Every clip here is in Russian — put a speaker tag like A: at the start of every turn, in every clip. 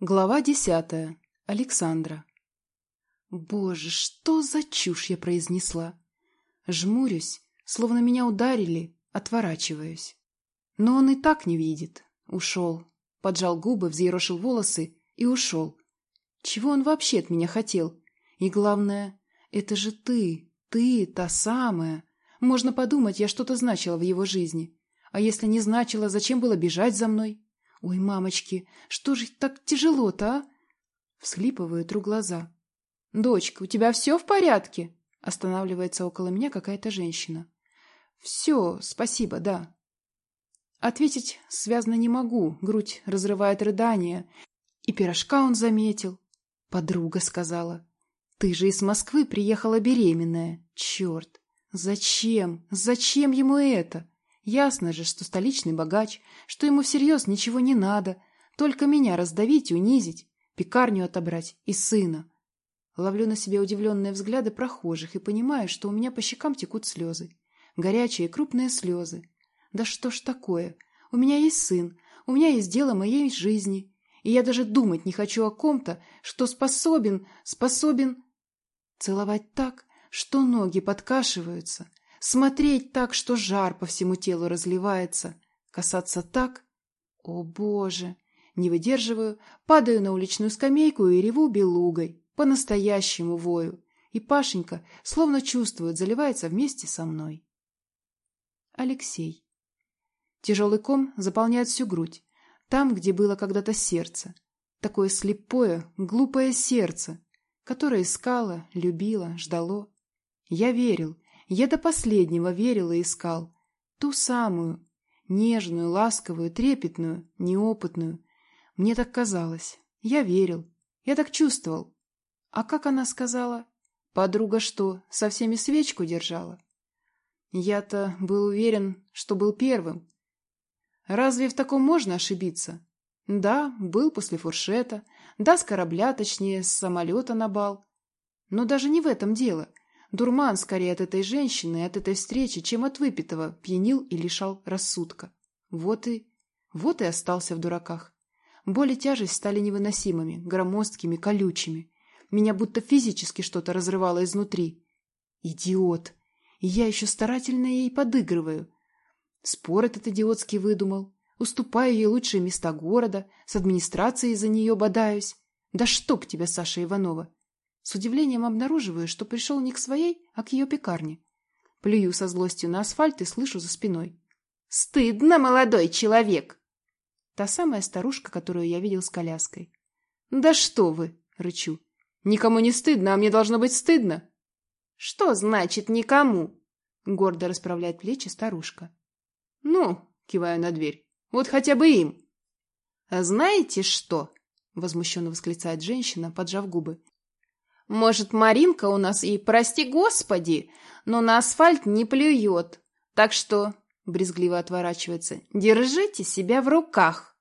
A: Глава десятая. Александра. Боже, что за чушь я произнесла! Жмурюсь, словно меня ударили, отворачиваюсь. Но он и так не видит. Ушел. Поджал губы, взъерошил волосы и ушел. Чего он вообще от меня хотел? И главное, это же ты, ты, та самая. Можно подумать, я что-то значила в его жизни. А если не значила, зачем было бежать за мной? Ой, мамочки, что же так тяжело-то, а? Всхлипываю, тру глаза. Дочка, у тебя все в порядке? Останавливается около меня какая-то женщина. Все, спасибо, да. Ответить связно не могу, грудь разрывает рыдание. И пирожка он заметил. Подруга сказала. Ты же из Москвы приехала беременная. Черт! Зачем? Зачем ему это? Ясно же, что столичный богач, что ему всерьез ничего не надо, только меня раздавить, унизить, пекарню отобрать и сына. Ловлю на себе удивленные взгляды прохожих и понимаю, что у меня по щекам текут слезы. Горячие крупные слезы. Да что ж такое? У меня есть сын, у меня есть дело моей жизни. И я даже думать не хочу о ком-то, что способен, способен... Целовать так, что ноги подкашиваются, Смотреть так, что жар по всему телу разливается. Касаться так... О, Боже! Не выдерживаю, падаю на уличную скамейку и реву белугой, по-настоящему вою. И Пашенька, словно чувствует, заливается вместе со мной. Алексей. Тяжелый ком заполняет всю грудь, там, где было когда-то сердце. Такое слепое, глупое сердце, которое искало, любило, ждало. Я верил, я до последнего верил и искал. Ту самую, нежную, ласковую, трепетную, неопытную. Мне так казалось. Я верил. Я так чувствовал. А как она сказала? Подруга что, со всеми свечку держала? Я-то был уверен, что был первым. Разве в таком можно ошибиться? Да, был после фуршета, да, с корабля, точнее, с самолета на бал. Но даже не в этом дело. Дурман скорее от этой женщины и от этой встречи, чем от выпитого, пьянил и лишал рассудка. Вот и... вот и остался в дураках. Боль и тяжесть стали невыносимыми, громоздкими, колючими. Меня будто физически что-то разрывало изнутри. Идиот! И я еще старательно ей подыгрываю. Спор этот идиотский выдумал. Уступаю ей лучшие места города, с администрацией за нее бодаюсь. Да чтоб тебя, Саша Иванова! С удивлением обнаруживаю, что пришел не к своей, а к ее пекарне. Плюю со злостью на асфальт и слышу за спиной. «Стыдно, молодой человек!» Та самая старушка, которую я видел с коляской. «Да что вы!» — рычу. «Никому не стыдно, а мне должно быть стыдно!» «Что значит «никому»?» — гордо расправляет плечи старушка. «Ну!» — киваю на дверь. «Вот хотя бы им!» «А знаете что?» — возмущенно восклицает женщина, поджав губы. Может, Маринка у нас и, прости господи, но на асфальт не плюет. Так что, — брезгливо отворачивается, — держите себя в руках.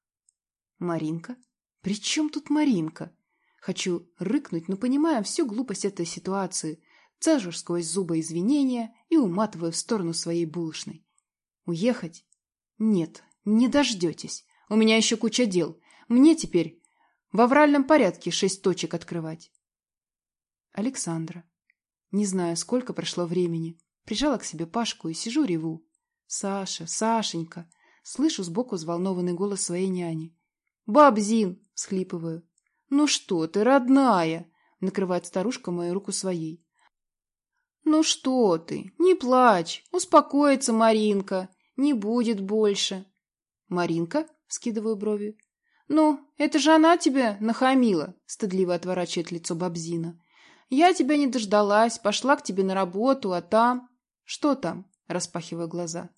A: Маринка? При чем тут Маринка? Хочу рыкнуть, но понимаю всю глупость этой ситуации. Цежу сквозь зубы извинения и уматываю в сторону своей булочной. Уехать? Нет, не дождетесь. У меня еще куча дел. Мне теперь в авральном порядке шесть точек открывать. Александра. Не знаю, сколько прошло времени. Прижала к себе Пашку и сижу реву. «Саша, Сашенька!» Слышу сбоку взволнованный голос своей няни. «Бабзин!» — схлипываю. «Ну что ты, родная!» — накрывает старушка мою руку своей. «Ну что ты, не плачь, успокоится Маринка, не будет больше». «Маринка?» — скидываю брови. «Ну, это же она тебя нахамила!» — стыдливо отворачивает лицо Бабзина. Я тебя не дождалась, пошла к тебе на работу, а там... Что там? Распахивая глаза.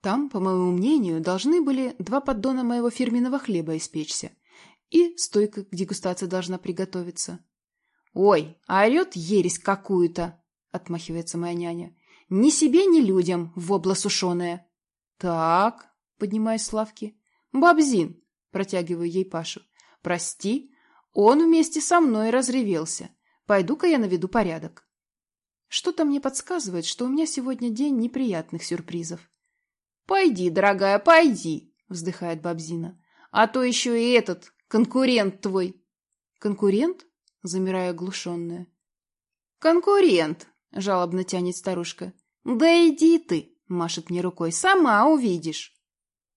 A: Там, по моему мнению, должны были два поддона моего фирменного хлеба испечься. И стойка к дегустации должна приготовиться. «Ой, орет ересь какую-то!» — отмахивается моя няня. «Ни себе, ни людям, вобла сушеная!» «Так», — поднимаюсь с лавки. «Бабзин», — протягиваю ей Пашу. «Прости, он вместе со мной разревелся. Пойду-ка я наведу порядок. Что-то мне подсказывает, что у меня сегодня день неприятных сюрпризов. — Пойди, дорогая, пойди, — вздыхает Бабзина. — А то еще и этот Конкурент твой. Конкурент? Замираю оглушенная. Конкурент, жалобно тянет старушка. Да иди ты, машет мне рукой, сама увидишь.